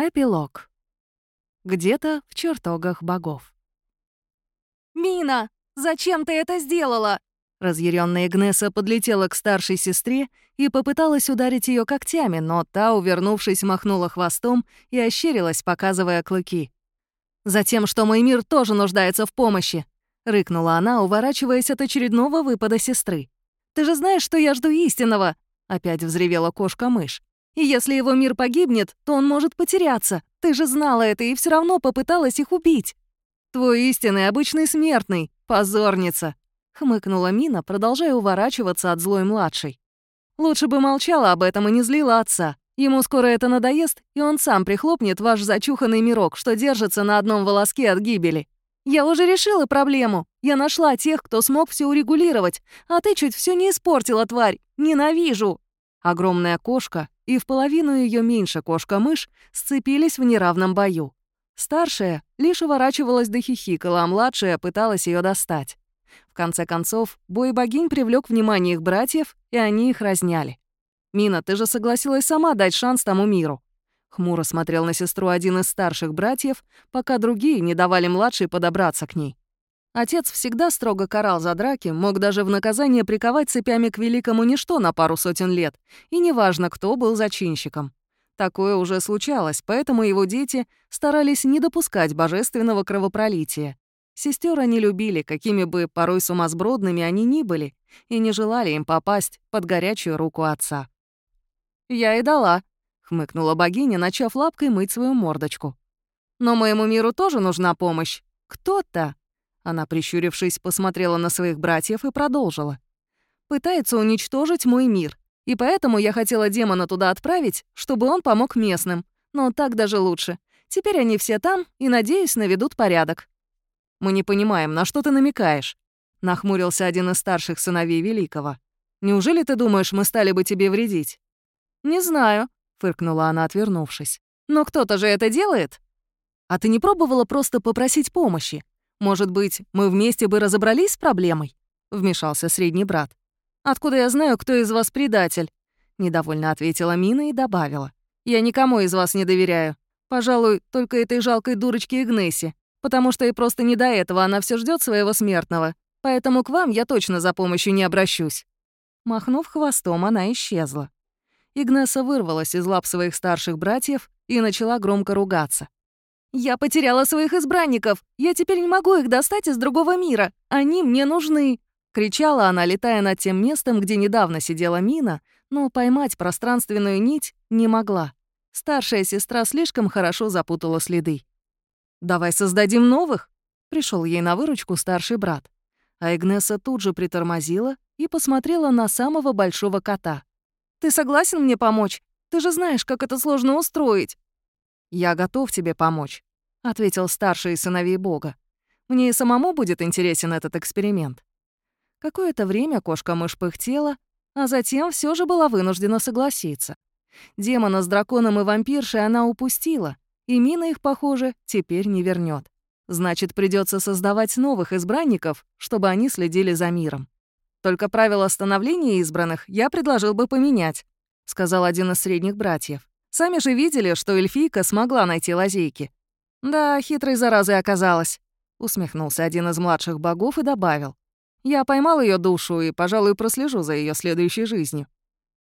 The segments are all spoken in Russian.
Эпилог. Где-то в чертогах богов. «Мина, зачем ты это сделала?» Разъяренная Игнеса подлетела к старшей сестре и попыталась ударить ее когтями, но та, увернувшись, махнула хвостом и ощерилась, показывая клыки. «Затем, что мой мир тоже нуждается в помощи!» — рыкнула она, уворачиваясь от очередного выпада сестры. «Ты же знаешь, что я жду истинного!» — опять взревела кошка-мышь. И если его мир погибнет, то он может потеряться. Ты же знала это и все равно попыталась их убить. Твой истинный обычный смертный, позорница!» — хмыкнула Мина, продолжая уворачиваться от злой младшей. «Лучше бы молчала об этом и не злила отца. Ему скоро это надоест, и он сам прихлопнет ваш зачуханный мирок, что держится на одном волоске от гибели. Я уже решила проблему. Я нашла тех, кто смог все урегулировать, а ты чуть все не испортила, тварь. Ненавижу!» Огромная кошка и в половину ее меньше кошка-мышь сцепились в неравном бою. Старшая лишь уворачивалась до хихикала, а младшая пыталась ее достать. В конце концов, бой богинь привлек внимание их братьев, и они их разняли. «Мина, ты же согласилась сама дать шанс тому миру». Хмуро смотрел на сестру один из старших братьев, пока другие не давали младшей подобраться к ней. Отец всегда строго карал за драки, мог даже в наказание приковать цепями к великому ничто на пару сотен лет, и неважно, кто был зачинщиком. Такое уже случалось, поэтому его дети старались не допускать божественного кровопролития. Сестер они любили, какими бы порой сумасбродными они ни были, и не желали им попасть под горячую руку отца. «Я и дала», — хмыкнула богиня, начав лапкой мыть свою мордочку. «Но моему миру тоже нужна помощь. Кто-то она, прищурившись, посмотрела на своих братьев и продолжила. «Пытается уничтожить мой мир, и поэтому я хотела демона туда отправить, чтобы он помог местным. Но так даже лучше. Теперь они все там и, надеюсь, наведут порядок». «Мы не понимаем, на что ты намекаешь?» — нахмурился один из старших сыновей Великого. «Неужели ты думаешь, мы стали бы тебе вредить?» «Не знаю», — фыркнула она, отвернувшись. «Но кто-то же это делает?» «А ты не пробовала просто попросить помощи? Может быть, мы вместе бы разобрались с проблемой?» — вмешался средний брат. «Откуда я знаю, кто из вас предатель?» — недовольно ответила Мина и добавила. «Я никому из вас не доверяю. Пожалуй, только этой жалкой дурочке Игнессе, потому что и просто не до этого она все ждет своего смертного. Поэтому к вам я точно за помощью не обращусь». Махнув хвостом, она исчезла. Игнесса вырвалась из лап своих старших братьев и начала громко ругаться. «Я потеряла своих избранников! Я теперь не могу их достать из другого мира! Они мне нужны!» Кричала она, летая над тем местом, где недавно сидела Мина, но поймать пространственную нить не могла. Старшая сестра слишком хорошо запутала следы. «Давай создадим новых!» — пришел ей на выручку старший брат. А Игнеса тут же притормозила и посмотрела на самого большого кота. «Ты согласен мне помочь? Ты же знаешь, как это сложно устроить!» «Я готов тебе помочь», — ответил старший сыновей Бога. «Мне и самому будет интересен этот эксперимент». Какое-то время кошка-мышь пыхтела, а затем все же была вынуждена согласиться. Демона с драконом и вампиршей она упустила, и Мина их, похоже, теперь не вернет. Значит, придется создавать новых избранников, чтобы они следили за миром. Только правила становления избранных я предложил бы поменять, сказал один из средних братьев. Сами же видели, что эльфийка смогла найти лазейки. «Да, хитрой заразой оказалась», — усмехнулся один из младших богов и добавил. «Я поймал ее душу и, пожалуй, прослежу за ее следующей жизнью».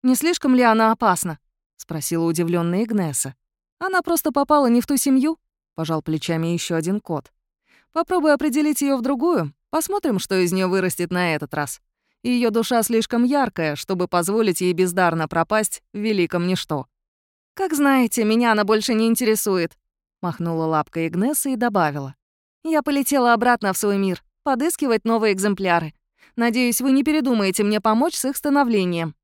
«Не слишком ли она опасна?» — спросила удивленная Игнеса. «Она просто попала не в ту семью», — пожал плечами еще один кот. «Попробуй определить ее в другую, посмотрим, что из нее вырастет на этот раз. Ее душа слишком яркая, чтобы позволить ей бездарно пропасть в великом ничто». «Как знаете, меня она больше не интересует», — махнула лапкой Игнесса и добавила. «Я полетела обратно в свой мир, подыскивать новые экземпляры. Надеюсь, вы не передумаете мне помочь с их становлением».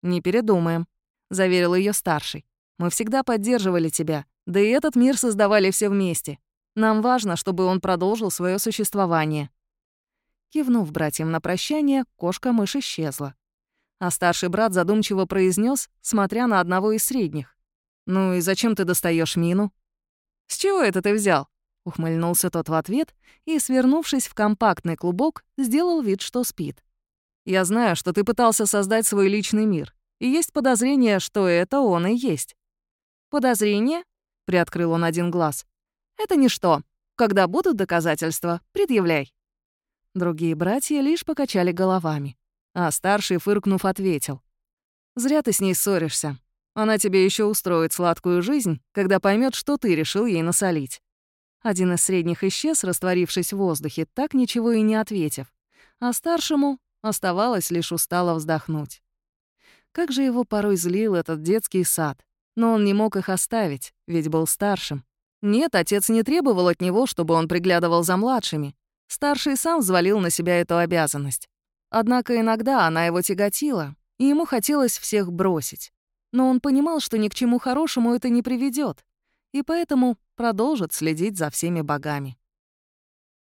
«Не передумаем», — заверил ее старший. «Мы всегда поддерживали тебя, да и этот мир создавали все вместе. Нам важно, чтобы он продолжил свое существование». Кивнув братьям на прощание, кошка-мышь исчезла. А старший брат задумчиво произнес, смотря на одного из средних. «Ну и зачем ты достаешь мину?» «С чего это ты взял?» — ухмыльнулся тот в ответ и, свернувшись в компактный клубок, сделал вид, что спит. «Я знаю, что ты пытался создать свой личный мир, и есть подозрение, что это он и есть». «Подозрение?» — приоткрыл он один глаз. «Это ничто. Когда будут доказательства, предъявляй». Другие братья лишь покачали головами, а старший, фыркнув, ответил. «Зря ты с ней ссоришься. Она тебе еще устроит сладкую жизнь, когда поймет, что ты решил ей насолить». Один из средних исчез, растворившись в воздухе, так ничего и не ответив. А старшему оставалось лишь устало вздохнуть. Как же его порой злил этот детский сад. Но он не мог их оставить, ведь был старшим. Нет, отец не требовал от него, чтобы он приглядывал за младшими. Старший сам взвалил на себя эту обязанность. Однако иногда она его тяготила, и ему хотелось всех бросить. Но он понимал, что ни к чему хорошему это не приведет, и поэтому продолжит следить за всеми богами.